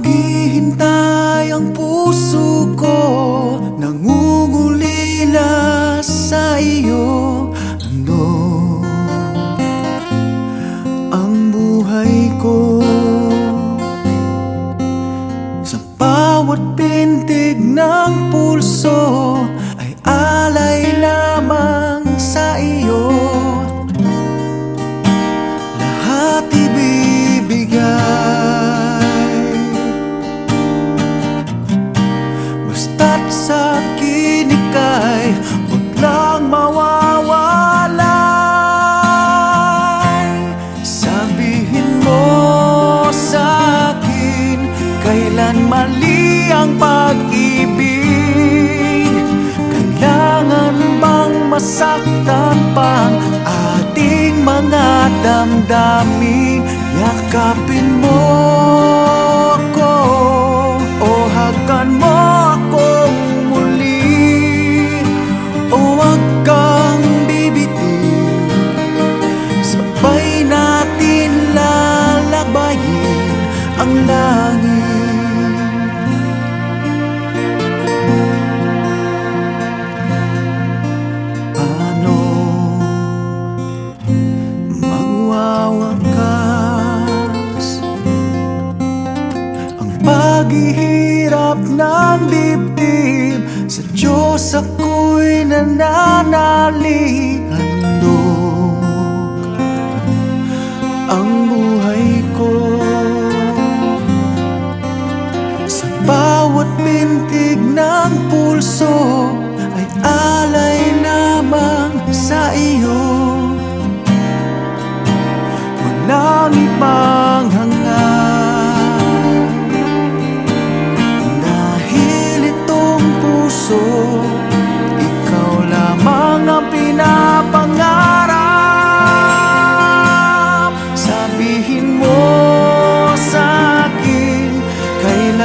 Maghihintay ang puso ko. Nangungulila sa iyo. Ano ang buhay ko? Sa bawat pintig ng pulso ang pag-ibig. Kailangan bang masaktan pang ating mga damdamin? Yakapin mo paghihirap ng dibdib Sa Diyos ako'y nananalig Handog ang buhay ko Sa bawat bintig ng pulso Ay alay lamang sa iyo. Walang ibang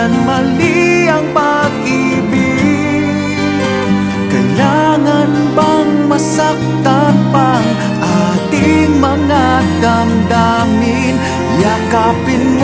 Kailan mali ang pag-ibig. Kailangan bang masaktan pang ating mga damdamin? Yakapin